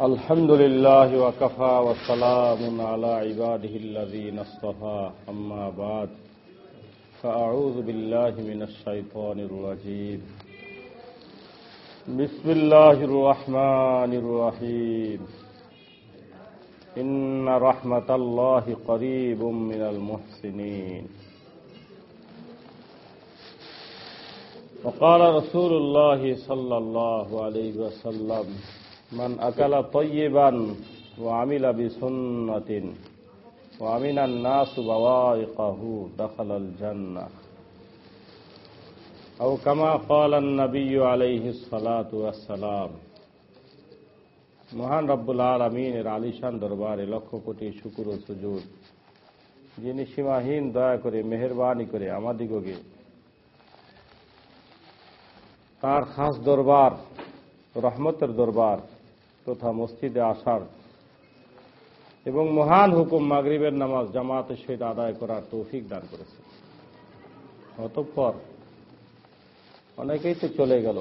الحمد لله وكفى وسلام على عباده الذين اصطفى، أما بعد، فأعوذ بالله من الشيطان الرجيم. بسم الله الرحمن الرحيم. إن رحمة الله قريب من المحسنين. وقال رسول الله صلى الله عليه وسلم من أكل طيبا وعمل بسنة وعمل الناس بوائقه دخل الجنة أو كما قال النبي عليه الصلاة والسلام মহান রব্বুল আলমিনের আলিশান দরবারে লক্ষ কোটি শুকুর ও সুজুদ যিনি সীমাহীন দয়া করে মেহরবানি করে আমাদিগকে তার খাস দরবার রহমতের দরবার তথা মসজিদে আসার এবং মহান হুকুম মাগরিবের নামাজ জামাতের সহিত আদায় করার তৌফিক দান করেছে। অতঃপর অনেকেই তো চলে গেল।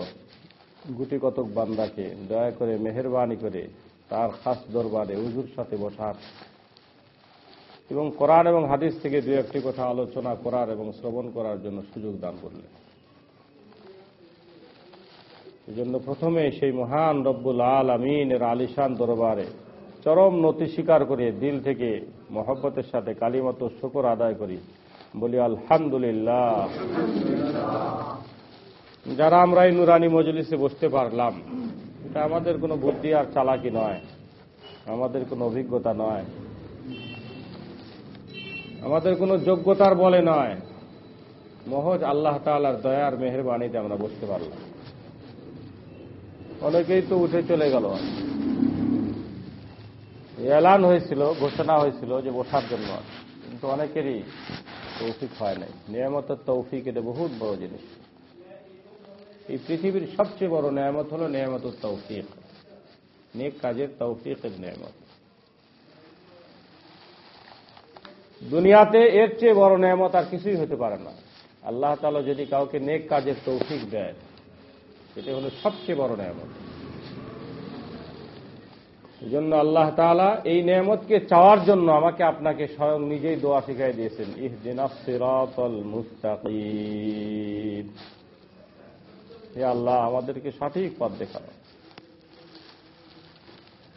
গুটি কতক বান্দাকে দয়া করে, মেহরবানি করে তার খাস দরবারে উজুর সাথে বসার এবং কোরআন এবং হাদিস থেকে দু একটি কথা আলোচনা করার এবং শ্রবণ করার জন্য সুযোগ দান করলেন। এই জন্য প্রথমে সেই মহান রব্বুল আল আমিনের আলিশান দরবারে চরম নতি স্বীকার করে দিল থেকে মহব্বতের সাথে কালিমতো শুকর আদায় করি। বলি, আলহামদুলিল্লাহ। যারা আমরা এই নুরানি মজলিসে বসতে পারলাম, এটা আমাদের কোনো বুদ্ধি আর চালাকি নয়, আমাদের কোনো অভিজ্ঞতা নয়, আমাদের কোনো যোগ্যতার বলে নয়। মহজ আল্লাহ তালার দয়ার মেহরবানিতে আমরা বসতে পারলাম। অনেকেই তো উঠে চলে গেল। এলান হয়েছিল, ঘোষণা হয়েছিল যে বসার জন্য। কিন্তু অনেকেরই তৌফিক হয় নাই। নিয়ামতের তৌফিক এটা বহুত বড় জিনিস। এই পৃথিবীর সবচেয়ে বড় নিয়ামত হল নিয়ামতুর তৌফিক। নেক কাজের তৌফিকের নিয়ামত। দুনিয়াতে এর চেয়ে বড় নিয়ামত আর কিছুই হতে পারে না। আল্লাহ তালা যদি কাউকে নেক কাজের তৌফিক দেয় এটা হলো সবচেয়ে বড় নিয়ামত। এই জন্য আল্লাহ তালা এই নিয়ামতকে চাওয়ার জন্য আমাকে আপনাকে স্বয়ং নিজেই দোয়া শিখাই দিয়েছেন, ইহ জিনাফিরাতল মুস্তাকিম। হে আল্লাহ, আমাদেরকে সঠিক পথ দেখানো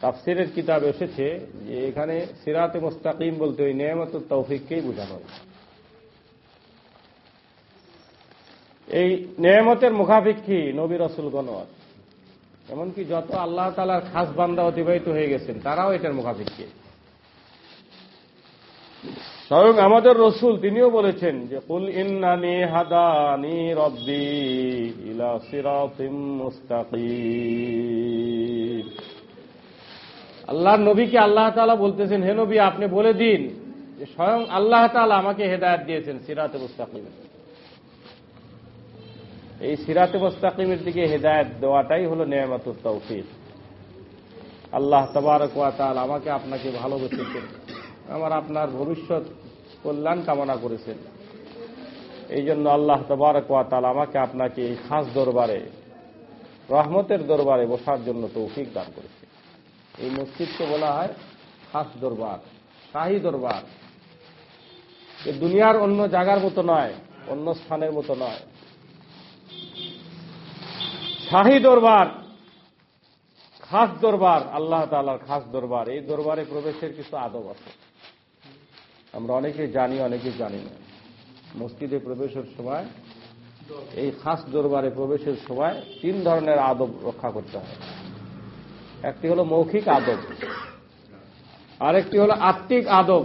তাফসিরের কিতাব এসেছে যে এখানে সিরাতে মুস্তাকিম বলতে ওই নিয়ামত তৌফিককেই বোঝানো হয় এই নিয়ামতের মুখাপেক্ষী নবী রসুলগণ এমনকি যত আল্লাহ তালার খাস বান্দা অতিবাহিত হয়ে গেছেন, তারাও এটার মুখাপেক্ষী স্বয়ং আমাদের রসুল তিনিও বলেছেন যে, কুল ইন্নানি হাদানি রব্বি ইলা সিরাতিম মুস্তাকিম। আল্লাহর নবীকে আল্লাহ তাআলা বলতেছেন, হে নবী, আপনি বলে দিন যে, স্বয়ং আল্লাহ তাআলা আমাকে হেদায়েত দিয়েছেন সিরাতে মুস্তাকিম। এই সিরাতে মুস্তাকিমের দিকে হেদায়েত দেওয়াটাই হলো নিয়ামতুত তৌফিক। আল্লাহ তবারক ওয়া আমাকে আপনাকে ভালোবেসেছেন আমার আপনার ভবিষ্যৎ কল্যাণ কামনা করেছেন। এই জন্য আল্লাহ তবারক ওয়া আমাকে আপনাকে এই খাস দরবারে, রহমতের দরবারে বসার জন্য তৌফিক দান করেছে এই মসজিদকে বলা হয় খাস দরবার, শাহী দরবার। দুনিয়ার অন্য জায়গার মতো নয়, অন্য স্থানের মতো নয়। শাহী দরবার, খাস দরবার, আল্লাহ তালার খাস দরবার। এই দরবারে প্রবেশের কিছু আদব আছে। আমরা অনেকে জানি অনেকে জানি না। মসজিদে প্রবেশের সময়, এই খাস দরবারে প্রবেশের সময় তিন ধরনের আদব রক্ষা করতে হয়। একটি হলো মৌখিক আদব, আরেকটি হলো আত্মিক আদব,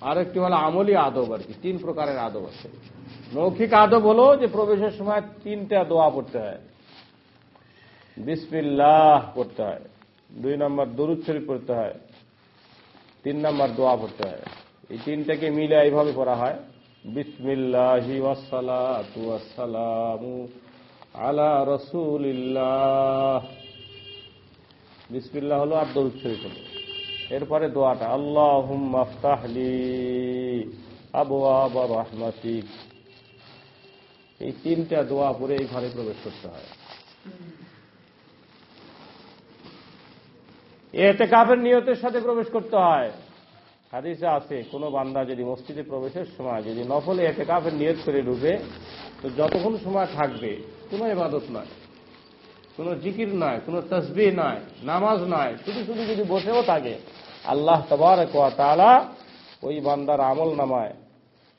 আরেকটি হলো আমলি আদব আর কি। তিন প্রকারের আদব আছে। মৌখিক আদব হলো যে প্রবেশের সময় তিনটা দোয়া পড়তে হয়। বিসমিল্লাহ পড়তে হয়। দুই নম্বর দরুদ শরীফ পড়তে হয়। তিন নম্বর দোয়া পড়তে হয়। এই তিনটাকে মিলে এইভাবে পড়া হয়। বিসমিল্লাহি ওয়াসসালাতু ওয়াসসালামু আলা রাসূলিল্লাহ। বিসমিল্লাহ হলো আর দরুদ শরীফ হলো। এরপরে দোয়াটা, আল্লাহুম্মা আফতাহলি আবওয়াব রাহমাতিক। এই তিনটা দোয়া পরে এই ঘরে প্রবেশ করতে হয়। এতে কাফের নিয়তের সাথে প্রবেশ করতে হয়। হাদিসে আছে, কোনো বান্দা যদি মসজিদে প্রবেশের সময় যদি নফলে এতে কাফের নিয়ত করে ঢুকে তো যতক্ষণ সময় থাকবে, কোনো ইবাদত নয় কোনো জিকির নয় কোনো তসবি নয় নামাজ নয় শুধু শুধু যদি বসেও থাকে, আল্লাহ তবার তালা ওই বান্দার আমল নামায়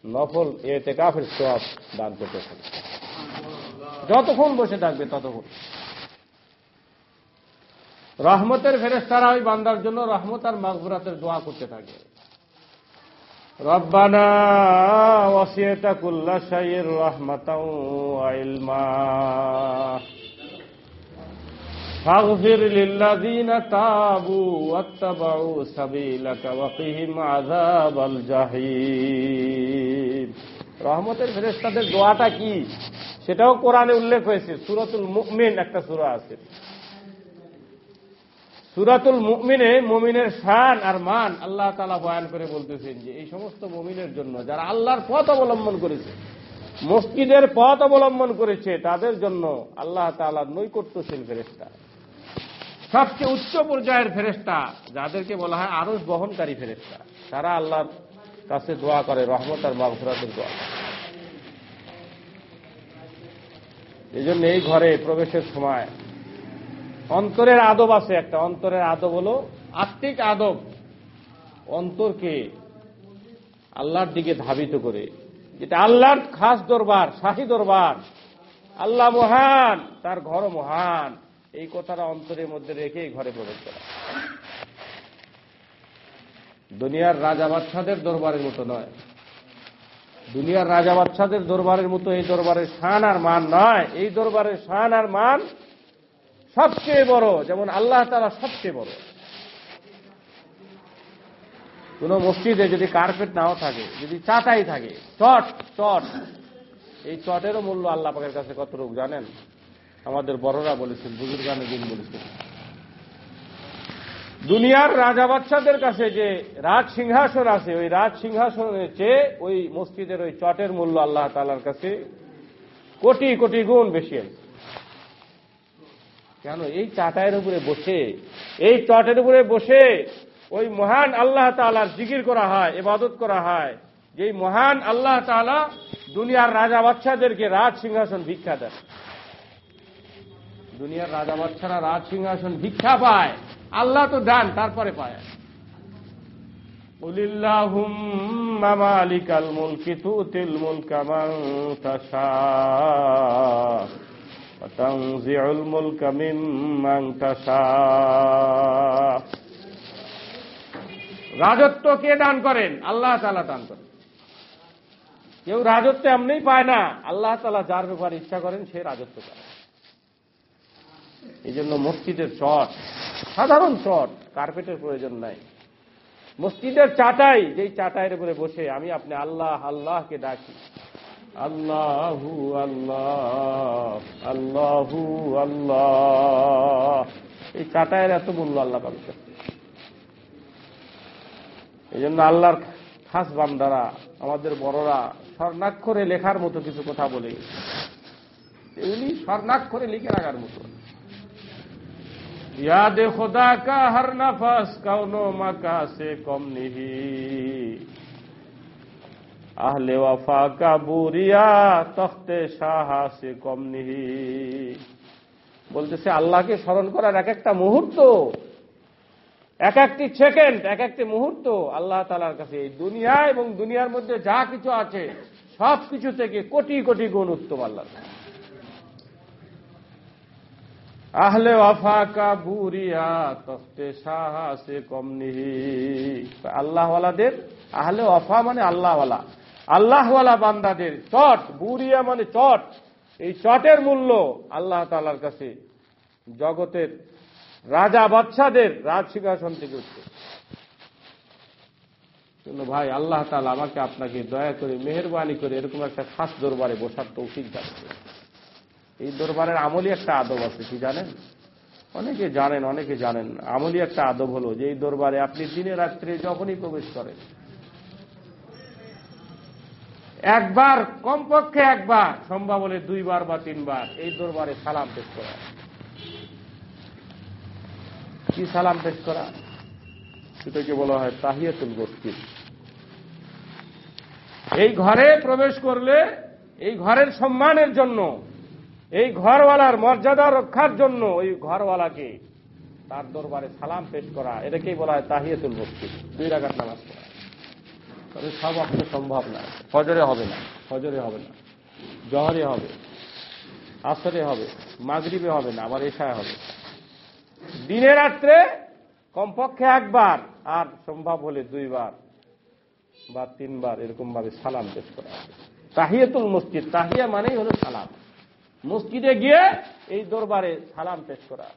নফল এতে কাফের সব দান করতে থাকে। যতক্ষণ বসে থাকবে ততক্ষণ। রহমতের ফেরেস্তারা ওই বান্দার জন্য রহমত আর মাগফুরাতের দোয়া করতে থাকে রব্বানা ওয়াসিয়াতা কুল্লা শাইয়ের রহমাতাও ওয়া ইলমা فاغفر للذين تابوا واتبعوا سبيلك وقهم عذاب الجحيم রহমতের ফেরেশতাদের দোয়াটা কি সেটাও কোরআনে উল্লেখ হয়েছে সুরাতুল মুমিন একটা সূরা আছে সুরাতুল মুমিনে মুমিনের শান আর মান আল্লাহ তাআলা বয়ান করে বলতেছেন যে এই সমস্ত মুমিনের জন্য যারা আল্লাহর পথ অবলম্বন করেছে, মসজিদের পথ অবলম্বন করেছে, তাদের জন্য আল্লাহ তাআলার নৈকট্যশীল ফেরেশতা। সবচেয়ে উচ্চ পর্যায়ের ফেরেস্তা যাদেরকে বলা হয় আরস বহনকারী ফেরেস্তা তারা আল্লাহর কাছে দোয়া করে, রহমত আর মাগফুরাতের দোয়া। এই জন্য এই ঘরে প্রবেশের সময় অন্তরের আদব আছে একটা। অন্তরের আদব হল আত্মিক আদব। অন্তরকে আল্লাহর দিকে ধাবিত করে। যেটা আল্লাহর খাস দরবার, শাহী দরবার। আল্লাহ মহান, তার ঘর মহান। এই কথাটা অন্তরের মধ্যে রেখে ঘরে প্রবেশ করা। দুনিয়ার রাজা বাচ্চাদের দরবারের মতো নয়। দুনিয়ার রাজা বাচ্চাদের দরবারের মতো এই দরবারের শান আর মান নয়। এই দরবারের শান আর মান সবচেয়ে বড়, যেমন আল্লাহ তারা সবচেয়ে বড়। কোন মসজিদে যদি কার্পেট নাও থাকে, যদি চাটাই থাকে, চট চট, এই চটেরও মূল্য আল্লাহ পাকের কাছে কত রোগ জানেন? আমাদের বড়রা বলেছেন বুজুর্গানের দিন বলেছেন। দুনিয়ার রাজা বাচ্চাদের কাছে যে রাজ সিংহাসন আছে, ওই রাজ সিংহাসনের চেয়ে ওই মসজিদের ওই চটের মূল্য আল্লাহ তালার কাছে কোটি কোটি গুণ বেশি আছে। কেন? এই চাটায়ের উপরে বসে, এই চটের উপরে বসে ওই মহান আল্লাহ তালার জিকির করা হয় এবাদত করা হয়। যেই মহান আল্লাহ তালা দুনিয়ার রাজা বাচ্চাদেরকে রাজ সিংহাসন ভিক্ষা দেয় দুনিয়ার রাজা বাচ্চারা রাজ সিংহাসন ভিক্ষা পায়। আল্লাহ তো দেন, তারপরে পায়। মালিকাল মুলকি তুতিল মুলকা মান তাশা। তানজিউল মুলকা মিম্মান তাশা রাজত্ব কে দান করেন? আল্লাহ তাআলা দান করেন। কেউ রাজত্ব এমনিই পায় না। আল্লাহ তাআলা যার ব্যাপারে ইচ্ছা করেন, সে রাজত্ব পায় এই জন্য মসজিদের চট, সাধারণ চট, কার্পেটের প্রয়োজন নাই। মসজিদের চাটাই, যেই চাটাইয়ের উপরে বসে আমি আপনি আল্লাহ, আল্লাহকে ডাকি। আল্লাহু আল্লাহ আল্লাহ এই কাটায়ের এত মূল্য আল্লাহ পাবে এই জন্য আল্লাহর খাস বান্দারা, আমাদের বড়রা, স্বর্ণাক্ষরে লেখার মতো কিছু কথা বলে। এগুলি স্বর্ণাক্ষরে লিখে রাখার মতো। ইয়াদে খোদা কা হার নাফাস, কাউনো মাকা সে কম নিহি। আহলে ওয়াফা কাবুরিয়া তখতে সাহাসে কম নিহি বলতেছে, আল্লাহকে স্মরণ করার এক একটা মুহূর্ত এক একটি সেকেন্ড এক একটি মুহূর্ত, আল্লাহ তালার কাছে এই দুনিয়া এবং দুনিয়ার মধ্যে যা কিছু আছে, সব কিছু থেকে কোটি কোটি গুণ উত্তম আল্লাহ আহলে ওয়াফাকা বুরিয়া তফতে সাহাসে কমনিহি। আল্লাহওয়ালাদের, আহলে অফা মানে আল্লাহওয়ালা। আল্লাহওয়ালা বান্দাদের চট বুরিয়া মানে চট। এই চটের মূল্য আল্লাহ তালার কাছে জগতের রাজা বাচ্চাদের রাজ সিংহাসন থেকে উঠছে। ভাই, আল্লাহ তালা আমাকে আপনাকে দয়া করে, মেহরবানি করে এরকম একটা খাস দরবারে বসার তৌফিক যাচ্ছে এই দরবারের আমলি একটা আদব আছে, কি জানেন? অনেকে জানেন অনেকে জানেন আমলি একটা আদব হলো যে, এই দরবারে আপনি দিনে রাত্রে যখনই প্রবেশ করেন একবার কমপক্ষে একবার সম্ভব হলে দুইবার বা তিনবার। এই দরবারে সালাম পেশ করা। কি সালাম পেশ করা? সেটাকে বলা হয় তাহিয়াতুল মসজিদ। এই ঘরে প্রবেশ করলে এই ঘরের সম্মানের জন্য এই ঘরওয়ালার মর্যাদা রক্ষার জন্য ওই ঘরওয়ালাকে তার দরবারে সালাম পেশ করা। এটাকেই বলা হয় তাহিয়াতুল মসজিদ। দুই রাখার নামাজ পড়া। তবে সব অর্থে সম্ভব না। ফজরে হবে না, ফজরে হবে না, জহরে হবে, আসরে হবে, মাগরিবে হবে না, আবার এশায় হবে। দিনে রাত্রে কমপক্ষে একবার, আর সম্ভব হলে দুইবার বা তিনবার এরকম ভাবে সালাম পেশ করা হবে। তাহিয়াতুল মসজিদ, তাহিয়া মানেই হলো সালাম। মসজিদে গিয়ে এই দরবারে সালাম পেশ করা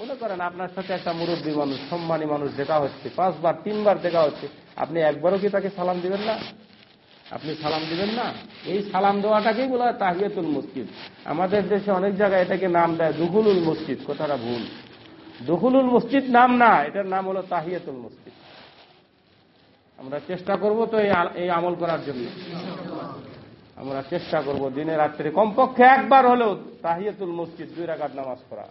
মনে করেন আপনার সাথে একটা মুরব্বী মানুষ, সম্মানী মানুষ দেখা হচ্ছে, পাঁচবার, তিনবার দেখা হচ্ছে, আপনি একবারও কি তাকে সালাম দিবেন না? আপনি সালাম দিবেন না? এই সালাম দেওয়াটাকেই বলা হয় তাহিয়াতুল মসজিদ। আমাদের দেশে অনেক জায়গায় এটাকে নাম দেয় দুহুলুল মসজিদ, কথাটা ভুল। দুহুলুল মসজিদ নাম না, এটার নাম হলো তাহিয়াতুল মসজিদ। আমরা চেষ্টা করব তো এই আমল করার জন্য। আমরা চেষ্টা করব দিনে রাত্রে কমপক্ষে একবার হলেও তাহিয়াতুল মসজিদ দুই রাকাত নামাজ পড়া।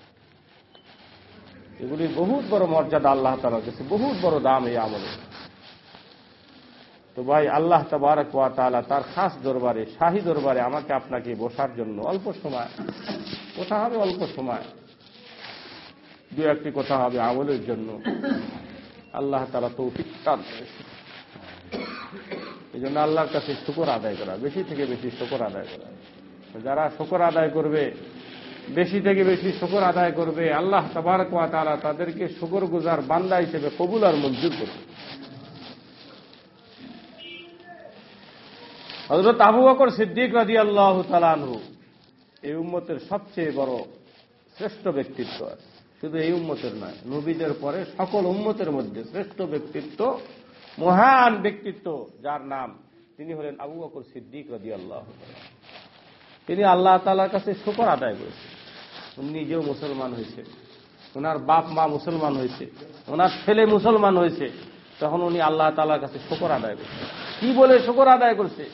এগুলির বহুত বড় মর্যাদা আল্লাহ তালার কাছে বহুত বড় দাম এই আমলে। তো ভাই, আল্লাহ তাবারক তাআলা তার খাস দরবারে, শাহী দরবারে আমাকে আপনাকে বসার জন্য অল্প সময়, কথা হবে অল্প সময়, দু একটি কথা হবে আমলের জন্য। আল্লাহ তালা দান করেছেন। এই জন্য আল্লাহর কাছে শুকর আদায় করা, বেশি থেকে বেশি শুকর আদায় করা। যারা শুকর আদায় করবে বেশি থেকে বেশি শুকর আদায় করবে। আল্লাহ তাবারক ওয়া তাআলা তাদেরকে শুকর গুজার বান্দা হিসেবে কবুল আর মঞ্জুর করবে। হজরত আবু বকর সিদ্দিক রাজি আল্লাহ তালানহু এই উম্মতের সবচেয়ে বড় শ্রেষ্ঠ ব্যক্তিত্ব শুধু এই উম্মতের নয়, নবীদের পরে সকল উম্মতের মধ্যে শ্রেষ্ঠ ব্যক্তিত্ব, মহান ব্যক্তিত্ব যার নাম তিনি হলেন আবু বকর সিদ্দিক রাজি আল্লাহ তিনি আল্লাহ তালার কাছে শুকর আদায় করেছেন। উনি নিজেও মুসলমান হয়েছে। ওনার বাপ মা মুসলমান হয়েছে। ওনার ছেলে মুসলমান হয়েছে। তখন উনি আল্লাহ তালার কাছে শুকর আদায় করছে কি বলে শুকর আদায় করছে?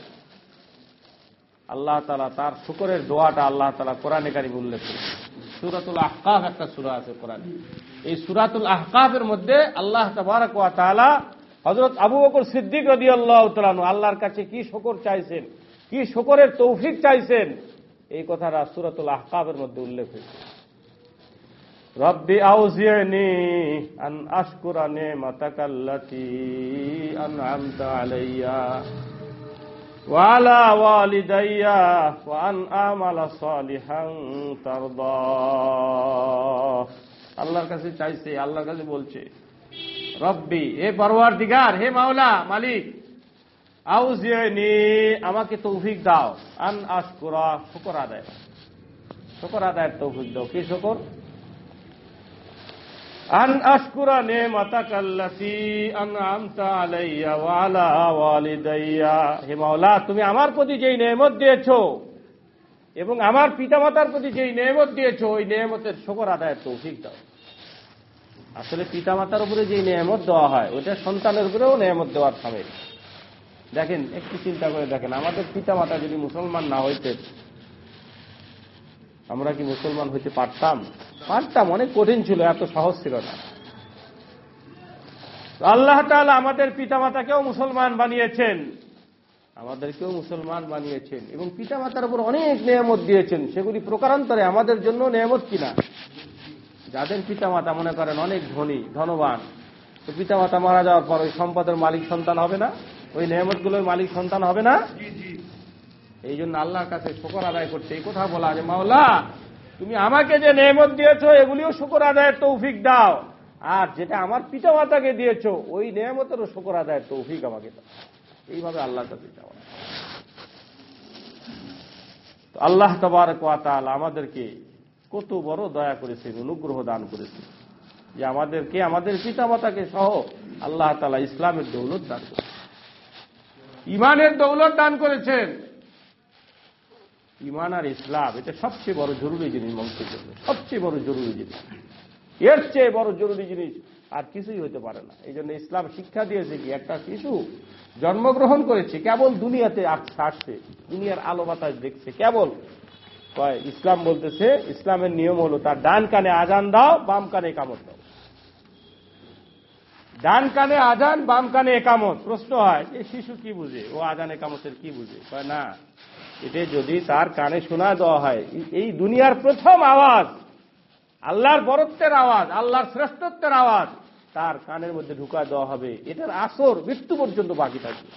আল্লাহ তালা তার শুকরের দোয়াটা আল্লাহ তালা কোরআনে কারিম উল্লেখ করেছে সুরাতুল আহকাফ একটা সুরা আছে কোরআনে। এই সুরাতুল আহকাফের মধ্যে আল্লাহ তাবারক ওয়া তাআলা হযরত আবু বকর সিদ্দিক তাআলা আনহু আল্লাহর কাছে কি শকর চাইছেন? কি শুকরের তৌফিক চাইছেন এই কথাটা সুরাতুল আহকাফের মধ্যে উল্লেখ হয়েছে রব্বি আউজিয়ানি আন আশকুরা নিমাতাকাল্লাতি আনআমতা আলাইয়া وعلى والدي وأن أعمل صالحا ترضاه আল্লাহর কাছে চাইছে আল্লাহর কাছে বলছে রব্বি হে পরওয়ার দিগার হে মাওলা মালিক আউজিয়ানি, আমাকে তৌফিক দাও। আন আশকুরা, শুকর আদায়। শুকর আদায়ের তৌফিক দাও। কি শুকর? আন আশকুরা নেমাতাকাল্লাতি আনআমতা আলাইয়া ওয়া আলা ওয়ালিদাইয়া। হে মাওলা, তুমি আমার প্রতি যেই নেমত দিয়েছ এবং আমার পিতামাতার প্রতি যেই নেমত দিয়েছ, ওই নেয়ামতের শুকর আদায়ের তৌফিক দাও। আসলে পিতামাতার উপরে যেই নেয়ামত দেওয়া হয় ওটা সন্তানের উপরেও নেয়ামত দেওয়ার সামিল দেখেন, একটু চিন্তা করে দেখেন, আমাদের পিতামাতা যদি মুসলমান না হইতে, আমরা কি মুসলমান হইতে পারতাম? পারতাম, অনেক কঠিন ছিল, এত সহজ ছিল না। আল্লাহ তাআলা আমাদের পিতামাতাকেও মুসলমান বানিয়েছেন। আমাদেরকেও মুসলমান বানিয়েছেন, এবং পিতামাতার উপর অনেক নিয়ামত দিয়েছেন। সেগুলি প্রকারান্তরে আমাদের জন্য নিয়ামত কিনা? যাদের পিতামাতা মনে করেন অনেক ধনী, ধনবান, তো পিতামাতা মারা যাওয়ার পর ওই সম্পদের মালিক সন্তান হবে না? ওই নিয়ামতগুলোর মালিক সন্তান হবে না? এই জন্য আল্লাহর কাছে শুকর আদায় করছে। এই কথা বলা যে মাওলা তুমি আমাকে যে নেহমত দিয়েছ এগুলিও শুকর আদায়ের তৌফিক দাও। আর যেটা আমার পিতা মাতাকে দিয়েছ ওই নেমতেরও শুকর আদায়ের তৌফিক আমাকে দাও। এইভাবে আল্লাহর কাছে যাওয়া আল্লাহ তবারক ওয়া আমাদেরকে কত বড় দয়া করেছেন অনুগ্রহ দান করেছেন। যে আমাদেরকে আমাদের পিতা মাতাকে সহ আল্লাহ তাআলা ইসলামের দৌলত দান করেছেন। ইমানের দৌলত দান করেছেন। ইমান আর ইসলাম, এটা সবচেয়ে বড় জরুরি জিনিস মানুষের জন্য, সবচেয়ে বড় জরুরি জিনিস। এর চেয়ে বড় জরুরি জিনিস আর কিছুই হতে পারে না। এই জন্য ইসলাম শিক্ষা দিয়েছে কি, একটা শিশু জন্মগ্রহণ করেছে, কেবল দুনিয়াতে আসছে দুনিয়ার আলো বাতাস দেখছে, কেবল। ইসলাম বলতেছে, ইসলামের নিয়ম হলো তার ডান কানে আজান দাও, বাম কানে কামড় দাও। ডান কানে আজান বাম কানে একামত। প্রশ্ন হয় যে শিশু কি বুঝে? ও আজান একামতের কি বুঝে? না এটা যদি তার কানে শোনা দেওয়া হয় এই- দুনিয়ার প্রথম আওয়াজ, আল্লাহর বরত্বের আওয়াজ, আল্লাহর শ্রেষ্ঠত্বের আওয়াজ, তার কানের মধ্যে ঢুকা দেওয়া হবে। এটার আসর মৃত্যু পর্যন্ত বাকি থাকবে।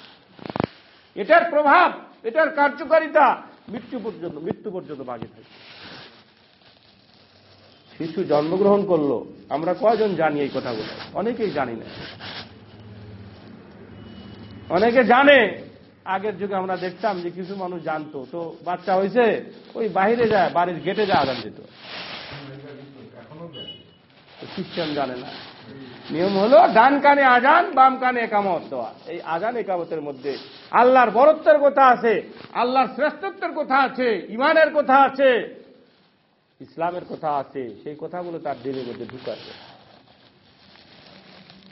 এটার প্রভাব, এটার কার্যকারিতা মৃত্যু পর্যন্ত মৃত্যু পর্যন্ত বাকি থাকবে। শিশু জন্মগ্রহণ করল, আমরা কয়জন জানি এই কথাগুলো? অনেকেই জানি না। অনেকে জানে, আগের যুগে আমরা দেখতাম যে কিছু মানুষ জানতো। তো বাচ্চা হয়েছে, ওই বাইরে যায়, বাড়ির গেটে যায় আদান দিত। সিস্টেম জানে না। নিয়ম হলো, ডান কানে আজান, বাম কানে একামত দেওয়া। এই আজান একামতের মধ্যে আল্লাহর বরত্বের কথা আছে, আল্লাহর শ্রেষ্ঠত্বের কথা আছে ইমানের কথা আছে ইসলামের কথা আছে, সেই কথাগুলো তার দিলের মধ্যে ঢুকাচ্ছে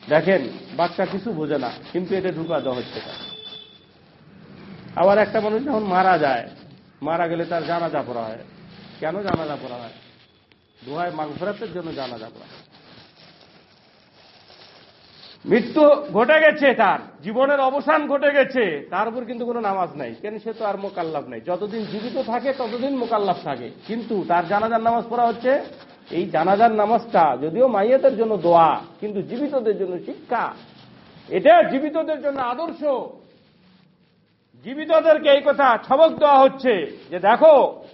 দেখেন, বাচ্চা কিছু বোঝে না, কিন্তু এটা ঢুকা দেওয়া হচ্ছে আবার একটা মানুষ যখন মারা যায়, মারা গেলে তার জানাজা পড়া হয়। কেন জানাজা পড়া হয়? দোহায় মাংসরাতের জন্য জানাজা পড়া হয়। মৃত্যু ঘটে গেছে তার। জীবনের অবসান ঘটে গেছে। তার উপর কিন্তু কোনো নামাজ নাই। কেন? সে তো আর মোকাল্লাফ নাই। যতদিন জীবিত থাকে, ততদিন মোকাল্লাফ থাকে। কিন্তু তার জানাজার নামাজ পড়া হচ্ছে। এই জানাজার নামাজটা যদিও মাইয়াতের জন্য দোয়া, কিন্তু জীবিতদের জন্য শিক্ষা। এটা জীবিতদের জন্য আদর্শ। জীবিতদেরকে এই কথা ছবক দেওয়া হচ্ছে যে, দেখো,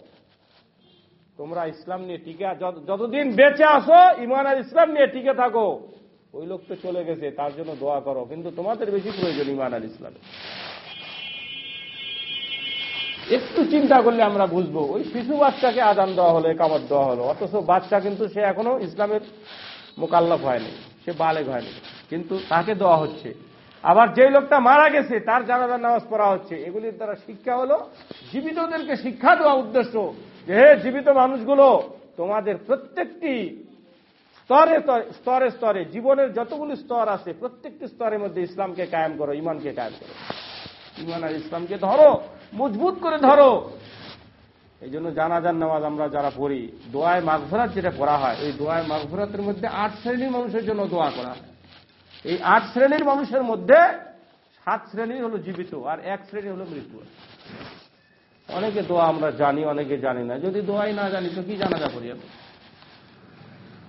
তোমরা ইসলাম নিয়ে টিকে যত- যতদিন বেঁচে আসো ইমান আর ইসলাম নিয়ে টিকে থাকো। ওই লোক তো চলে গেছে, তার জন্য দোয়া করো। কিন্তু তোমাদের বেশি প্রয়োজন ইমান আর ইসলামে। একটু চিন্তা করলে আমরা বুঝব। ওই শিশু বাচ্চাকে আদান দেওয়া হলো, একামত দেওয়া হলো। অথচ বাচ্চা কিন্তু সে এখনও ইসলামের মোকাল্লফ হয়নি, সে বালেগ হয়নি। কিন্তু তাকে দেওয়া হচ্ছে। আবার যে লোকটা মারা গেছে, তার জানাজার নামাজ পড়া হচ্ছে। এগুলির দ্বারা শিক্ষা হলো, জীবিতদেরকে শিক্ষা দেওয়া উদ্দেশ্য যে, হে জীবিত মানুষগুলো, তোমাদের প্রত্যেকটি স্তরে স্তরে- স্তরে জীবনের যতগুলি স্তর আছে, প্রত্যেকটি স্তরের মধ্যে ইসলামকে কায়েম করো ইমানকে কায়েম করো। ইমান আর ইসলামকে ধরো, মজবুত করে ধরো। এই জন্য জানাজার নামাজ আমরা যারা পড়ি, দোয়ায় মাগফরাত যেটা পড়া হয় ওই দোয়ায় মাগফরাতের মধ্যে আট শ্রেণির মানুষের জন্য দোয়া করা। এই আট শ্রেণির মানুষের মধ্যে সাত শ্রেণি হলো জীবিত আর এক শ্রেণি হলো মৃত্যু। অনেকে দোয়া আমরা জানি, অনেকে জানি না। যদি দোয়াই না জানি, তো কি জানাজা করি আমি?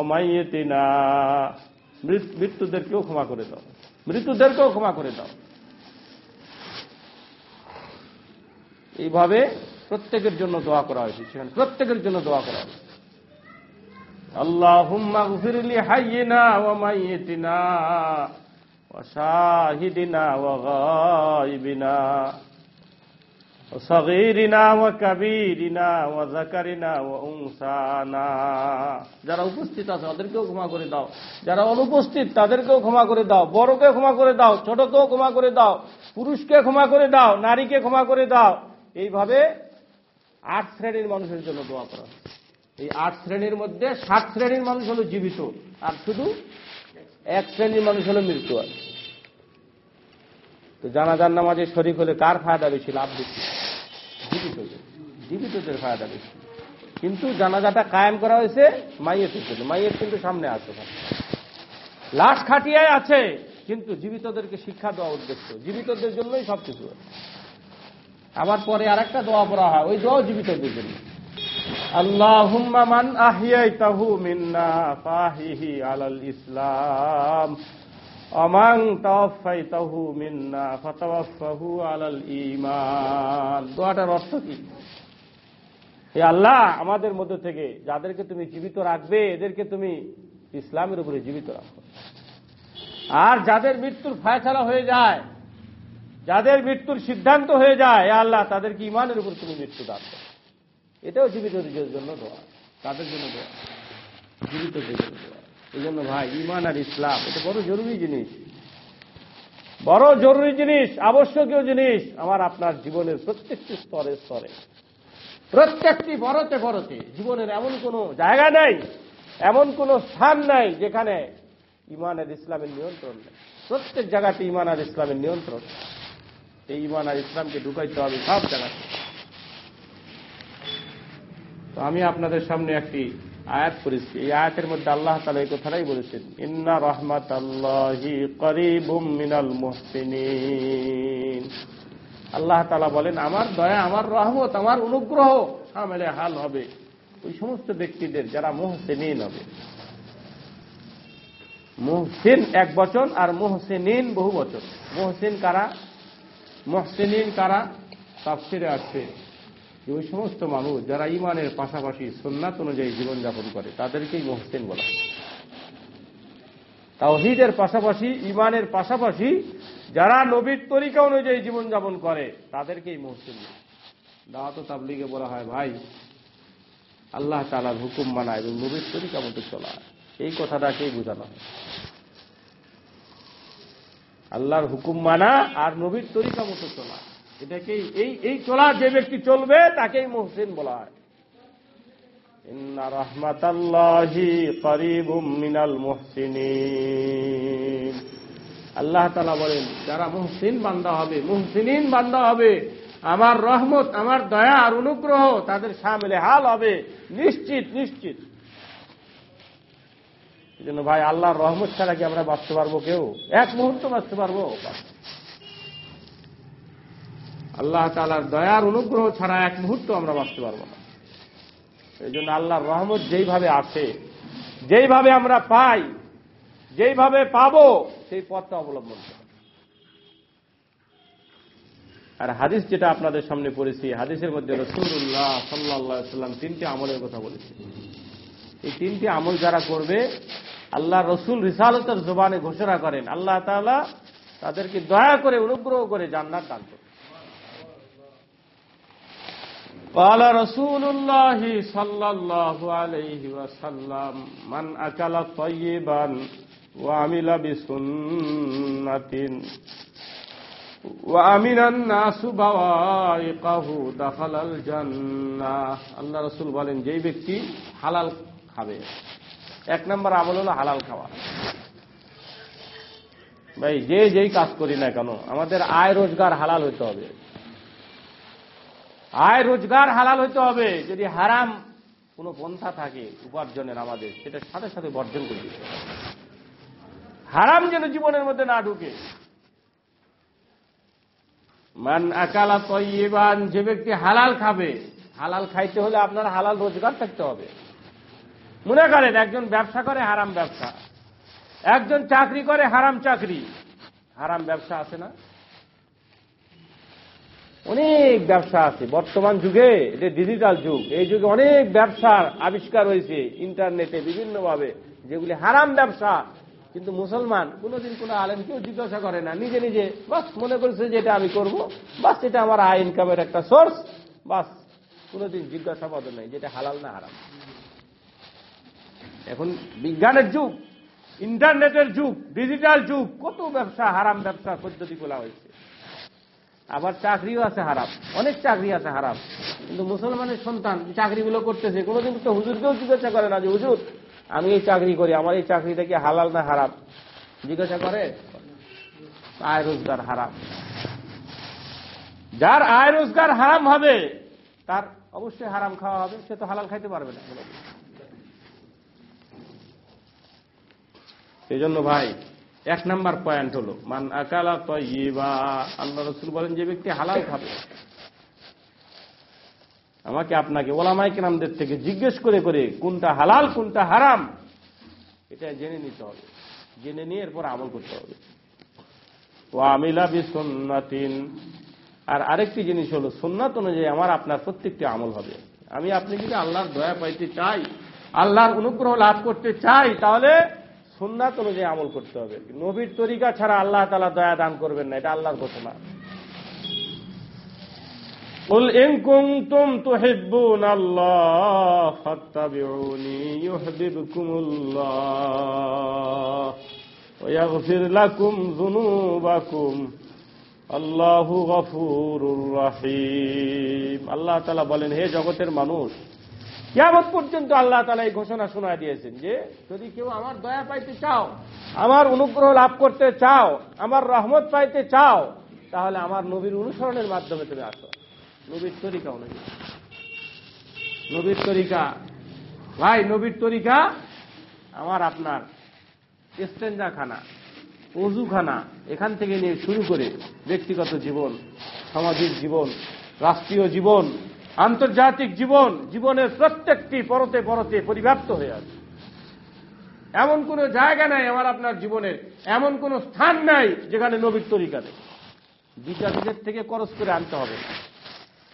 অমাইয়েতিনা। মৃত্যুদেরকেও ক্ষমা করে দাও। মৃত্যুদেরকেও ক্ষমা করে দাও। এইভাবে প্রত্যেকের জন্য দোয়া করা হয়েছে সেখানে প্রত্যেকের জন্য দোয়া করা হয়েছে। আল্লাহুম্মা হাইয়িনা ওয়া মাইয়িতিনা ওয়া শাহিদিনা ওয়া গায়িবিনা। যারা উপস্থিত আছে, তাদেরকেও ক্ষমা করে দাও। যারা অনুপস্থিত, তাদেরকেও ক্ষমা করে দাও। বড়কে ক্ষমা করে দাও, ছোটকেও ক্ষমা করে দাও, পুরুষকে ক্ষমা করে দাও, নারীকে ক্ষমা করে দাও। এইভাবে আট শ্রেণির মানুষের জন্য দোয়া করা এই আট শ্রেণির মধ্যে সাত শ্রেণির মানুষ হলো জীবিত, আর শুধু এক শ্রেণির মানুষ হলো মৃত্যু আর তো জানাজার নামাজে শরিক হলে কার ফায়দা বেশি? লাভ বেশি। জীবিতদের জীবিতদের ফায়দা বেশি। কিন্তু জানাজাটা কায়েম করা হয়েছে মাইয়েতের জন্য। মাইয়ের কিন্তু সামনে আছে। লাশ খাটিয়ায় আছে, কিন্তু জীবিতদেরকে শিক্ষা দেওয়া উদ্দেশ্য। জীবিতদের জন্যই সবকিছু আবার পরে আরেকটা দোয়া পড়া হয়, ওই দোয়াও জীবিতদের জন্য। আল্লাহুম্মা মান ইসলাম। দোয়াটার অর্থ কি? আল্লাহ, আমাদের মধ্যে থেকে যাদেরকে তুমি জীবিত রাখবে, এদেরকে তুমি ইসলামের উপরে জীবিত রাখো। আর যাদের মৃত্যুর ফায়সালা হয়ে যায়, যাদের মৃত্যুর সিদ্ধান্ত হয়ে যায় আল্লাহ, তাদেরকে ইমানের উপর তুমি মৃত্যু দান করো। এটাও জীবিতদের জন্য দোয়া। তাদের জন্য দোয়া। জীবিতদের জন্য দোয়া। এই জন্য ভাই ইমান আর ইসলাম, এটা বড় জরুরি জিনিস। বড় জরুরি জিনিস, আবশ্যকীয় জিনিস, আমার আপনার জীবনের প্রত্যেকটি স্তরে স্তরে। প্রত্যেকটি বড়তে বড়তে, জীবনের এমন কোনো জায়গা নেই, এমন কোনো স্থান নাই যেখানে ইমান আর ইসলামের নিয়ন্ত্রণ নেই। প্রত্যেক জায়গাতে ইমান আর ইসলামের নিয়ন্ত্রণ এই ইমান আর ইসলামকে ঢুকাইতে হবে সব জায়গাতে। তো আমি আপনাদের সামনে একটি আয়াত করেছি এই আয়াতের মধ্যে আল্লাহ তালা এই কথাটাই বলেছেন, ইন্না রহমাত আল্লাহি মিনাল আল্লাহ তালা বলেন, আমার দয়া, আমার রহমত, আমার অনুগ্রহ সামেলে হাল হবে ওই সমস্ত ব্যক্তিদের যারা মোহসেনিন হবে। মুহসিন এক বচন আর মোহসেনিন বহু বচন। মোহসিন কারা? মোহসেনিন কারা? তাফসিরে আসছে যে ওই সমস্ত মানুষ যারা ইমানের পাশাপাশি সোননাথ অনুযায়ী জীবনযাপন করে, তাদেরকেই মোহসেন বলা তাওহিদের পাশাপাশি, ইমানের পাশাপাশি যারা নবীর তরিকা অনুযায়ী জীবনযাপন করে, তাদেরকেই মোহসেন দাওয়াত তাবলিগে বলা হয়, ভাই, আল্লাহ তালার হুকুম মানা এবং নবীর তরিকা মতো চলা এই কথাটাকেই বোঝানো হয়। আল্লাহর হুকুম মানা আর নবীর তরিকা মতো চলা। এটাকেই এই এই চলা যে ব্যক্তি চলবে, তাকেই মোহসিন বলা হয়। মিনাল আল্লাহ তালা বলেন, যারা মুহসিন বান্দা হবে, মুহসিনিন বান্দা হবে, আমার রহমত, আমার দয়া আর অনুগ্রহ তাদের সামনে হাল হবে। নিশ্চিত নিশ্চিত। এই জন্য ভাই, আল্লাহর রহমত ছাড়া কি আমরা বাঁচতে পারব কেউ? এক মুহূর্ত বাঁচতে পারব? আল্লাহ তালার দয়ার অনুগ্রহ ছাড়া এক মুহূর্ত আমরা বাঁচতে পারব না। এই জন্য আল্লাহর রহমত যেইভাবে আছে, যেইভাবে আমরা পাই, যেইভাবে পাবো, সেই পথটা অবলম্বন করো আর হাদিস যেটা আপনাদের সামনে পড়েছি, হাদিসের মধ্যে রসুল্লাহ সাল্লাহ সাল্লাম তিনটি আমলের কথা বলেছি এই তিনটি আমল যারা করবে, আল্লাহ রসুল রিসালতের জবানে ঘোষণা করেন, আল্লাহ তাআলা তাদেরকে দয়া করে, অনুগ্রহ করে জান্নাত দান করেন। قال رسول الله صلى الله عليه وسلم من أكل طيبا وعمل بسنة وأمن الناس بوائقه دخل الجنة আল্লাহ রসুল বলেন যেই ব্যক্তি হালাল খাবে এক নম্বর আমল হলো হালাল খাওয়া ভাই যে যেই কাজ করি না কেন আমাদের আয় রোজগার হালাল হইতে হবে আয় রোজগার হালাল হইতে হবে। যদি হারাম কোনো পন্থা থাকে উপার্জনের আমাদের, সেটা সাথে সাথে বর্জন করে হারাম যেন জীবনের মধ্যে না ঢুকে। মান আকালা তৈবান যে ব্যক্তি হালাল খাবে, হালাল খাইতে হলে আপনার হালাল রোজগার থাকতে হবে। মনে করেন, একজন ব্যবসা করে, হারাম ব্যবসা। একজন চাকরি করে, হারাম চাকরি। হারাম ব্যবসা আছে না? অনেক ব্যবসা আছে। বর্তমান যুগে এটা ডিজিটাল যুগ, এই যুগে অনেক ব্যবসার আবিষ্কার হয়েছে ইন্টারনেটে বিভিন্নভাবে, যেগুলি হারাম ব্যবসা। কিন্তু মুসলমান কোনোদিন কোনো আলেমকেও জিজ্ঞাসা করে না। নিজে নিজে, বাস, মনে করছে যে এটা আমি করব। বাস, এটা আমার আয় ইনকামের একটা সোর্স বাস, কোনোদিন জিজ্ঞাসাবাদ নেই যেটা হালাল না হারাম। এখন বিজ্ঞানের যুগ, ইন্টারনেটের যুগ ডিজিটাল যুগ, কত ব্যবসা, হারাম ব্যবসা পদ্ধতি খোলা হয়েছে। আবার চাকরিও আছে হারাম। অনেক চাকরি আছে হারাম। কিন্তু মুসলমানের সন্তান চাকরিগুলো করতেছে, কোনোদিন তো হুজুরকেও জিজ্ঞাসা করে না যে, হুজুর, আমি এই চাকরি করি, আমার এই চাকরিটা কি হালাল না হারাম? জিজ্ঞাসা করে, আয় রোজগার হারাম। যার আয় রোজগার হারাম হবে, তার অবশ্যই হারাম খাওয়া হবে, সে তো হালাল খাইতে পারবে না এই জন্য ভাই এক নাম্বার পয়েন্ট হলো, মান আকালা আল্লাহ রসুল বলেন, যে ব্যক্তি হালাল খাবে, আমাকে আপনাকে ওলামাই কেরামদের থেকে জিজ্ঞেস করে করে কোনটা হালাল, কোনটা হারাম, এটা জেনে নিতে হবে। জেনে নিয়ে এরপর আমল করতে হবে। ও আমিলা বি সন্নাতিন আর আরেকটি জিনিস হলো, সুন্নাত অনুযায়ী আমার আপনার প্রত্যেকটি আমল হবে। আমি আপনি যদি আল্লাহর দয়া পাইতে চাই, আল্লাহর অনুগ্রহ লাভ করতে চাই, তাহলে সুন্নাত অনুযায়ী আমল করতে হবে নবীর তরিকা ছাড়া আল্লাহ তালা দয়া দান করবেন না এটা আল্লাহর ঘোষণা قل إن كنتم تحبون الله فاتبعوني يحببكم الله ويغفر لكم ذنوبكم আল্লাহ গফুরুর রাহিম আল্লাহ তালা বলেন হে জগতের মানুষ কিয়ামত পর্যন্ত আল্লাহ তালা এই ঘোষণা শোনা দিয়েছেন যে যদি কেউ আমার দয়া পাইতে চাও আমার অনুগ্রহ লাভ করতে চাও আমার রহমত পাইতে চাও তাহলে আমার নবীর অনুসরণের মাধ্যমে তুমি আসো। নবীর তরিকা অনুযায়ী। নবীর তরিকা। ভাই নবীর তরিকা আমার আপনার স্টেঞ্জা খানা অজুখানা এখান থেকে নিয়ে শুরু করে ব্যক্তিগত জীবন সামাজিক জীবন রাষ্ট্রীয় জীবন আন্তর্জাতিক জীবন, জীবনের প্রত্যেকটি পরতে পরতে পরিব্যাপ্ত হয়ে আছে। এমন কোন জায়গা নাই আমার আপনার জীবনে, এমন কোন স্থান নাই যেখানে নবীর তরিকা নেই। বিচারীদের থেকে খরচ করে আনতে হবে।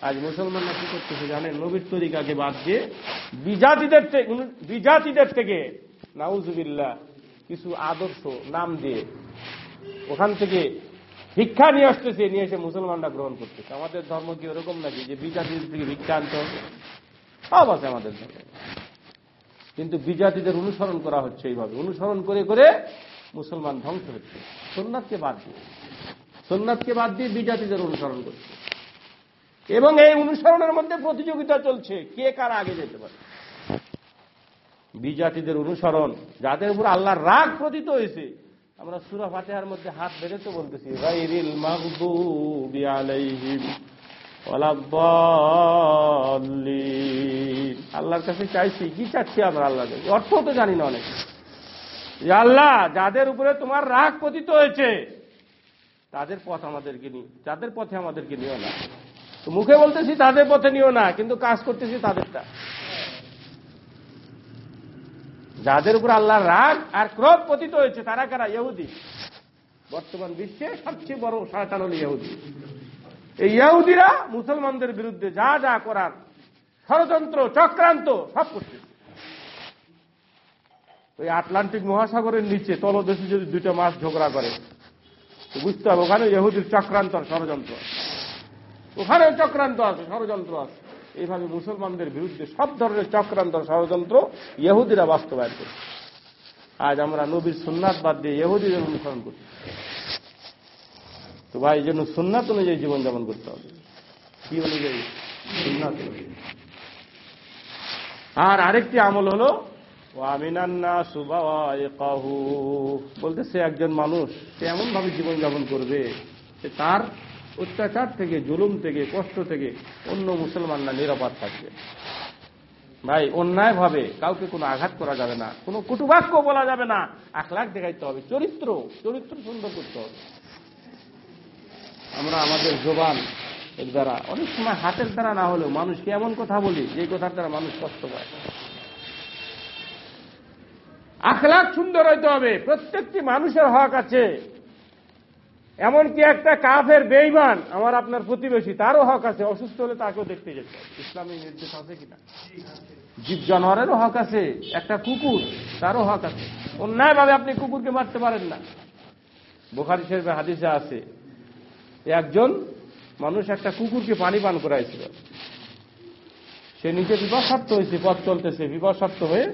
আজ মুসলমানরা কি করতেছে জানেন? নবীর তরিকাকে বাদ দিয়ে বিজাতিদের বিজাতিদের থেকে নাউজুবিল্লাহ কিছু আদর্শ নাম দিয়ে ওখান থেকে ভিক্ষা নিয়ে আসতেছে, নিয়ে এসে মুসলমানরা গ্রহণ করতেছে। আমাদের ধর্ম কি ওরকম নাকি? যে বিজাতিদের থেকে ভিক্ষা আনতে হবে সব আছে আমাদের ধর্ম। কিন্তু বিজাতিদের অনুসরণ করা হচ্ছে এইভাবে। অনুসরণ করে করে মুসলমান ধ্বংস হচ্ছে। সোননাথকে বাদ দিয়ে। সোননাথকে বাদ দিয়ে বিজাতিদের অনুসরণ করছে। এবং এই অনুসরণের মধ্যে প্রতিযোগিতা চলছে। কে কার আগে যেতে পারে? বিজাতিদের অনুসরণ, যাদের উপর আল্লাহর রাগ প্রতীত হয়েছে আমরা সুরা ফাতেহার মধ্যে হাত বেড়ে তো বলতেছি গাইরিল মাগদুবি আলাইহিম আল্লাহর কাছে চাইছি কি চাচ্ছি আমরা আল্লাহ অর্থ তো জানি না অনেক। আল্লাহ যাদের উপরে তোমার রাগ পতিত হয়েছে তাদের পথ আমাদেরকে নি যাদের পথে আমাদেরকে নিও না। তো মুখে বলতেছি তাদের পথে নিও না কিন্তু কাজ করতেছি তাদেরটা। যাদের উপর আল্লাহর রাগ আর ক্রোধ পতিত হয়েছে, তারা কারা? ইহুদি। বর্তমান বিশ্বে সবচেয়ে বড় শয়তান হল ইহুদি। এই ইহুদিরা মুসলমানদের বিরুদ্ধে যা যা করার, ষড়যন্ত্র, চক্রান্ত, সব করতেছে ওই আটলান্টিক মহাসাগরের নিচে তলদেশে যদি দুইটা মাছ ঝগড়া করে বুঝতে হবে ওখানে ইহুদির চক্রান্ত ষড়যন্ত্র। আছে ওখানেও চক্রান্ত আছে, ষড়যন্ত্র আছে। এইভাবে মুসলমানদের বিরুদ্ধে সব ধরনের চক্রান্ত ষড়যন্ত্র ইহুদিরা বাস্তবায়ন করছে। আজ আমরা নবীর সুন্নাত বাদ দিয়ে ইহুদিদের অনুসরণ করছি। তো ভাই জন্য সুন্নাত অনুযায়ী জীবনযাপন করতে হবে। কি অনুযায়ী? সুন্নাত। আর আরেকটি আমল হলো বলতে সে একজন মানুষ, সে এমন ভাবে জীবনযাপন করবে যে তার অত্যাচার থেকে, জুলুম থেকে, কষ্ট থেকে অন্য মুসলমানরা নিরাপদ থাকবে। ভাই অন্যায় ভাবে কাউকে কোনো আঘাত করা যাবে না, কোনো কুটুবাক্য বলা যাবে না। আখলাখ দেখাইতে হবে। চরিত্র চরিত্র সুন্দর করতে হবে। আমরা আমাদের জোবান এর দ্বারা, অনেক সময় হাতের দ্বারা না হলেও মানুষকে এমন কথা বলি, যে কথার দ্বারা মানুষ কষ্ট পায়। আখলাখ সুন্দর হইতে হবে। প্রত্যেকটি মানুষের হক আছে। এমনকি একটা কাফের বেইমান আমার আপনার প্রতিবেশী, তারও হক আছে, অসুস্থ হলে তাকেও দেখতে যেতে। ইসলামী নির্দেশ আছে কিনা? জীব জানোয়ারেরও হক আছে, একটা কুকুর, তারও হক আছে। অন্যায়ভাবে আপনি কুকুরকে মারতে পারেন না। বোখারি শরীফের হাদিসে আছে, একজন মানুষ একটা কুকুরকে পানি পান করাইছিল। সে নিজে বিপর্ষার্থ হয়েছে, পথ চলতেছে বিপর্ষার্থ হয়ে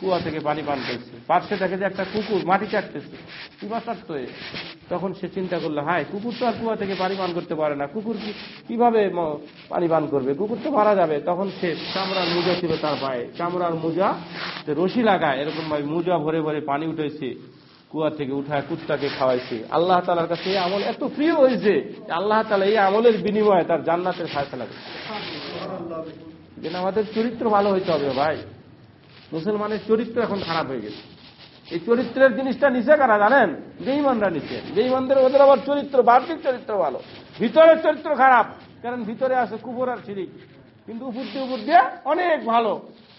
কুয়া থেকে পানি পান করছে। পার্শ্বে দেখে যে একটা কুকুর মাটি চাটতেছে বিপর্ষার্থ হয়ে। তখন সে চিন্তা করল হায় কুকুর তো আর কুয়া থেকে পানি পান করতে পারে না। কুকুর কীভাবে পানি পান করবে? কুকুর তো মারা যাবে। তখন সে চামড়ার মোজা ছিল তার পায়ে। চামড়ার মোজা রশি লাগায় এরকম ভাবে মোজা ভরে ভরে পানি উঠেছে। কুয়া থেকে উঠায় কুত্তাকে খাওয়াইছে। আল্লাহ তালার কাছে এই আমল এত প্রিয় হয়েছে আল্লাহ তালা এই আমলের বিনিময়ে তার জান্নাতের ফায়সলা করছে। যেন আমাদের চরিত্র ভালো হইতে হবে ভাই। মুসলমানের চরিত্র এখন খারাপ হয়ে গেছে। এই চরিত্রের জিনিসটা নিচে কারা জানেন? বেইমানরা নিচে। বেইমানদের ওদের আবার চরিত্র, বাহ্যিক চরিত্র ভালো। ভিতরের চরিত্র খারাপ, কারণ ভিতরে আছে কুকুর আর সিরিক কিন্তু উপর দিয়ে উপর দিয়ে অনেক ভালো।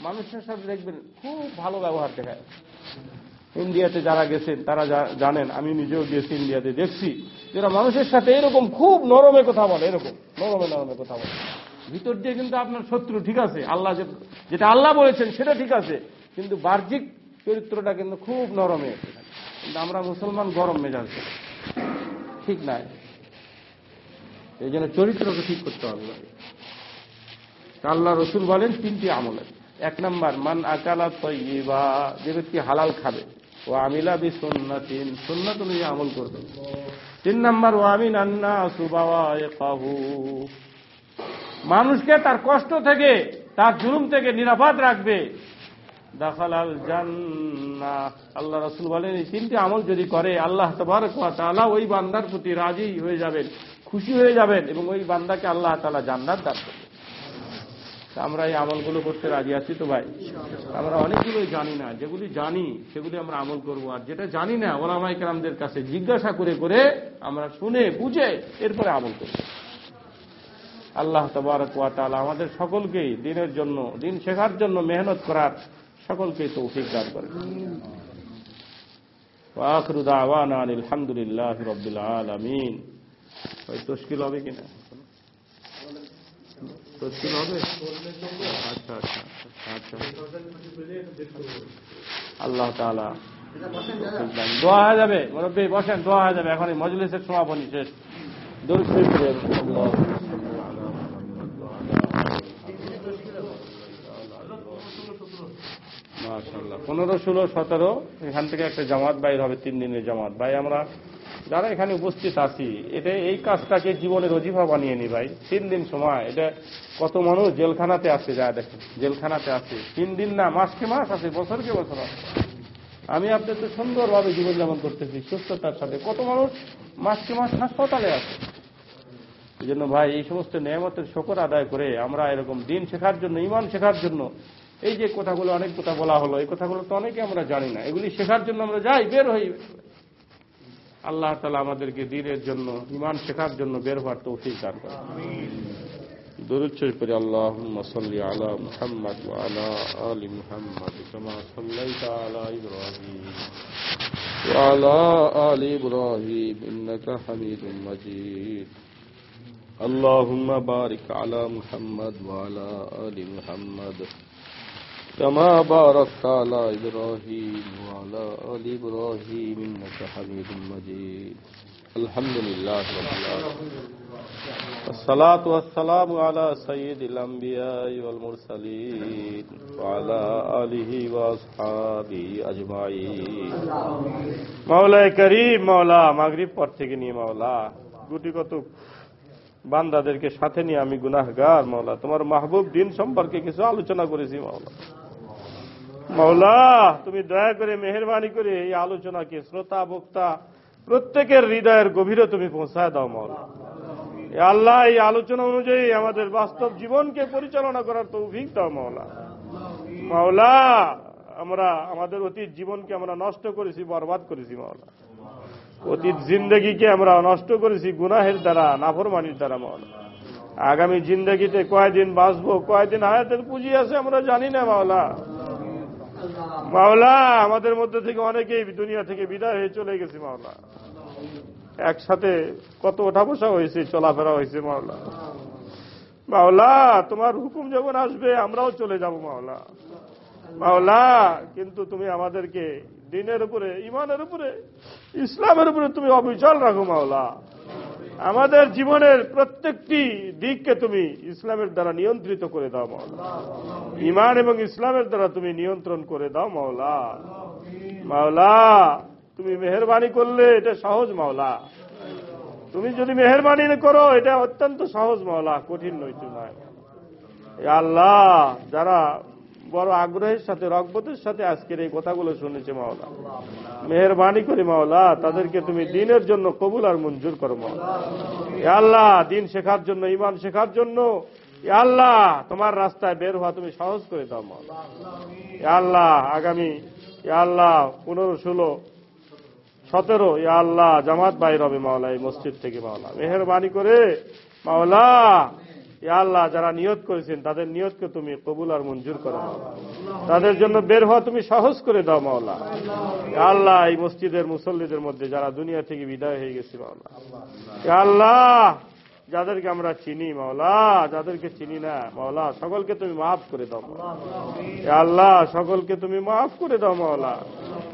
মানুষের সাথে দেখবেন, খুব ভালো ব্যবহার দেখায়। ইন্ডিয়াতে যারা গেছেন, তারা জানেন, আমি নিজেও গেছি, ইন্ডিয়াতে দেখছি। যারা মানুষের সাথে এরকম খুব নরমে কথা বলে, এরকম, নরমে নরমে কথা বলে। ভিতর দিয়ে কিন্তু আপনার শত্রু ঠিক আছে, আল্লাহ যেটা আল্লাহ বলেছেন সেটা ঠিক আছে, কিন্তু বাহ্যিক চরিত্রটা কিন্তু খুব নরমে কিন্তু আমরা মুসলমান গরম মেজাজ ঠিক নাই। এই জন্য চরিত্রকে ঠিক করতে হবে আল্লাহ রসুল বলেন তিনটি আমলের এক নম্বর, মান আকালা তৈবা যে ব্যক্তি হালাল খাবে। ও আমিলা বি সুন্নাতিন সুন্নাত অনুযায়ী আমল করবে। তিন নম্বর ও আমিন আন্না সুবাওয়া কাহু মানুষকে তার কষ্ট থেকে, তার জুলুম থেকে নিরাপদ রাখবে। দাখালাল জান্নাহ। আল্লাহ রসুল বলেন, এই তিনটি আমল যদি করে, আল্লাহ ওয়া ওই বান্দার প্রতি রাজি হয়ে যাবেন, খুশি হয়ে যাবেন এবং ওই বান্দাকে আল্লাহ তাআলা জান্নাত দান করবেন। আমরা এই আমলগুলো করতে রাজি আছি তো ভাই? আমরা অনেকগুলোই জানি না। যেগুলি জানি, সেগুলি আমরা আমল করব। আর যেটা জানি না ওলামাই কেরামদের কাছে জিজ্ঞাসা করে করে আমরা শুনে, বুঝে এরপরে আমল করব। আল্লাহ তবারক ওয়া তাআলা আমাদের সকলকেই দিনের জন্য, দিন শেখার জন্য মেহনত করার সকলকেই তৌফিক দান করে। ওয়াখরু দাওয়ানা আনিল হামদুলিল্লাহি রাব্বিল আলামিন। ওই তশকিল হবে কিনা? তশকিল হবে? আচ্ছা আচ্ছা আচ্ছা। আল্লাহ। দোয়া হয়ে যাবে, মুরব্বী, বসেন, দোয়া হয়ে যাবে। এখন মজলিসের সমাপনী শেষ। আল্লাহ মাশাল্লাহ পনেরো, ষোলো, সতেরো, এখান থেকে একটা জামাত বাইর হবে, তিন দিনের জামাত। ভাই, আমরা যারা এখানে উপস্থিত আছি এটা এই কাজটাকে জীবনের অজিফা বানিয়ে নি ভাই। তিন দিন সময়, এটা কত মানুষ জেলখানাতে আছে, যা দেখেন, জেলখানাতে আছে। তিন দিন না, মাসকে মাস আছে, বছরকে বছর আছে। আমি আপনার তো সুন্দরভাবে জীবনযাপন করতেছি, সুস্থতার সাথে। কত মানুষ মাসকে মাস হাসপাতালে আছে? জন্য ভাই, এই সমস্ত নিয়ামতের শকর আদায় করে আমরা এরকম দিন শেখার জন্য ইমান শেখার জন্য, এই যে কথাগুলো অনেক কথা বলা হলো, এই কথাগুলো তো অনেকে আমরা জানি না। এগুলি শেখার জন্য আমরা যাই, বের হই। আল্লাহ তালা আমাদেরকে দিনের জন্য ইমান শেখার জন্য বের হওয়ার তৌফিক দান করে দরুদ শরীফ করে আল্লাহুম্মা সাল্লি আলা মুহাম্মদ আলা আলি মুহাম্মদ اللهم بارك على محمد وعلى آل محمد كما باركت على إبراهيم وعلى آل إبراهيم إنك حميد مجيد. الحمد لله رب العالمين. الصلاة والسلام على سيد الأنبياء والمرسلين وعلى آله وأصحابه أجمعين. مولا کریم مولا مغرب پر تھے کہ نہیں مولا؟ گوٹی کو বান্দাদেরকে সাথে নিয়ে আমি গুনাহগার, মাওলা। তোমার মাহবুব দিন সম্পর্কে কিছু আলোচনা করেছি, মাওলা। মাওলা, তুমি দয়া করে, মেহরবানি করে এই আলোচনাকে শ্রোতা, বক্তা, প্রত্যেকের হৃদয়ের গভীরে তুমি পৌঁছায় দাও, মাওলা। আল্লাহ, এই আলোচনা অনুযায়ী আমাদের বাস্তব জীবনকে পরিচালনা করার তৌফিক দাও, মাওলা। মাওলা, আমরা, আমাদের অতীত জীবনকে আমরা নষ্ট করেছি, বরবাদ করেছি, মাওলা। অতীত জিন্দগিকে আমরা নষ্ট করেছি, গুনাহের দ্বারা, নাফরমানির দ্বারা মাওলা আগামী জিন্দগিতে কয়দিন বাঁচবো, কয়দিন হায়াতের পুঁজি আছে আমরা জানি না, মাওলা। মাওলা, আমাদের মধ্যে থেকে অনেকেই দুনিয়া থেকে বিদায় হয়ে চলে গেছে, মাওলা। একসাথে কত ওঠা বসা হয়েছে, চলাফেরা হয়েছে, মাওলা। মাওলা, তোমার হুকুম যখন আসবে, আমরাও চলে যাব, মাওলা। মাওলা, কিন্তু তুমি আমাদেরকে দিনের উপরে ইমানের উপরে, ইসলামের উপরে তুমি অবিচল রাখো মাওলা। আমাদের জীবনের প্রত্যেকটি দিককে তুমি ইসলামের দ্বারা নিয়ন্ত্রিত করে দাও মাওলা। ইমান এবং ইসলামের দ্বারা তুমি নিয়ন্ত্রণ করে দাও মাওলা। মাওলা, তুমি মেহরবানি করলে এটা সহজ মাওলা। তুমি যদি মেহরবানি করো, এটা অত্যন্ত সহজ মাওলা, কঠিন নয়। এ আল্লাহ, যারা বড় আগ্রহের সাথে, রগবতের সাথে আজকের এই কথাগুলো শুনেছে মাওলা। মেহরবানি করে মাওলা, তাদেরকে তুমি দিনের জন্য কবুল আর মঞ্জুর করো মাওলা। আল্লাহ, দিন শেখার জন্য, ইমান শেখার জন্য আল্লাহ, তোমার রাস্তায় বের হওয়া তুমি সহজ করে দাও মাওলা। আল্লাহ, আগামী আল্লাহ, পনেরো, ষোলো, সতেরো, এ আল্লাহ, জামাত বাইর হবে মাওলা এই মসজিদ থেকে মাওলা। মেহরবানি করে মাওলা আল্লাহ, যারা নিয়ত করেছেন, তাদের নিয়তকে তুমি কবুল আর মঞ্জুর করো। তাদের জন্য বের হওয়া তুমি সহজ করে দাও, মাওলা। আল্লাহ, এই মসজিদের মুসল্লিদের মধ্যে যারা দুনিয়া থেকে বিদায় হয়ে গেছে, মাওলা। আল্লাহ, যাদেরকে আমরা চিনি, মাওলা, যাদেরকে চিনি না, মাওলা, সকলকে তুমি মাফ করে দাও আল্লাহ, সকলকে তুমি মাফ করে দাও, মাওলা।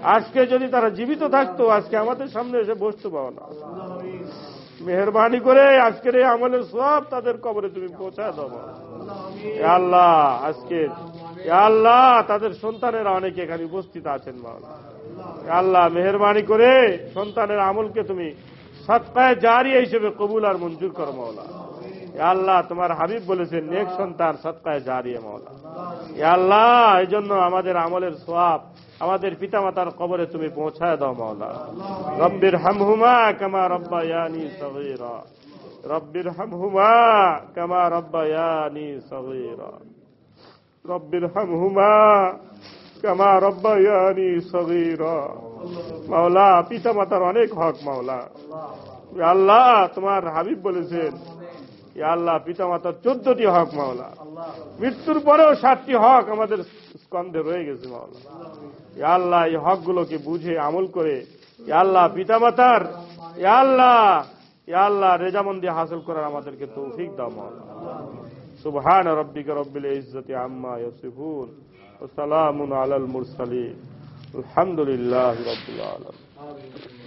আজকে যদি তারা জীবিত থাকতো, আজকে আমাদের সামনে এসে বসতো না মেহরবানি করে আজকের এই আমলের সব তাদের কবরে তুমি পৌঁছায় দেবো। আল্লাহ, আজকে আল্লাহ, তাদের সন্তানেরা অনেকে এখানে উপস্থিত আছেন এ আল্লাহ, মেহরবানি করে সন্তানের আমলকে তুমি সৎকায় জারি হিসেবে কবুল আর মঞ্জুর করো, মাওলা। আল্লাহ, তোমার হাবিব বলেছেন নেক সন্তান সৎকায় জারিয়ে মাওলা। এ আল্লাহ এই জন্য আমাদের আমলের সোয়াব আমাদের পিতামাতার কবরে তুমি পৌঁছায় দাও মাওলা। রব্বির হামহুমা কামা রব্বায়ানি সগীরা। রব্বির হামহুমা কামা রব্বায়ানি সগীরা। রব্বির হামহুমা কামা রব্বায়ানি সগীরা। মাওলা, পিতামাতার অনেক হক মাওলা। আল্লাহ, তোমার হাবিব বলেছেন আল্লাহ পিতামাতার চোদ্দটি হক মাওলা। মৃত্যুর পরেও সাতটি হক আমাদের স্কন্ধে রয়ে গেছে মাওলা। আল্লাহ, এই হকগুলোকে বুঝে আমল করে আল্লাহ পিতামাতার এ আল্লাহ আল্লাহ রেজামন্দি হাসিল করার আমাদেরকে তৌফিক দাও মাওলা। সুবহান রব্বিকা রব্বিল ইজ্জতি আম্মা ইয়াসিফুন। ওয়া সালামুন আলাল মুরসালিন। আলহামদুলিল্লাহি রাব্বিল আলামিন।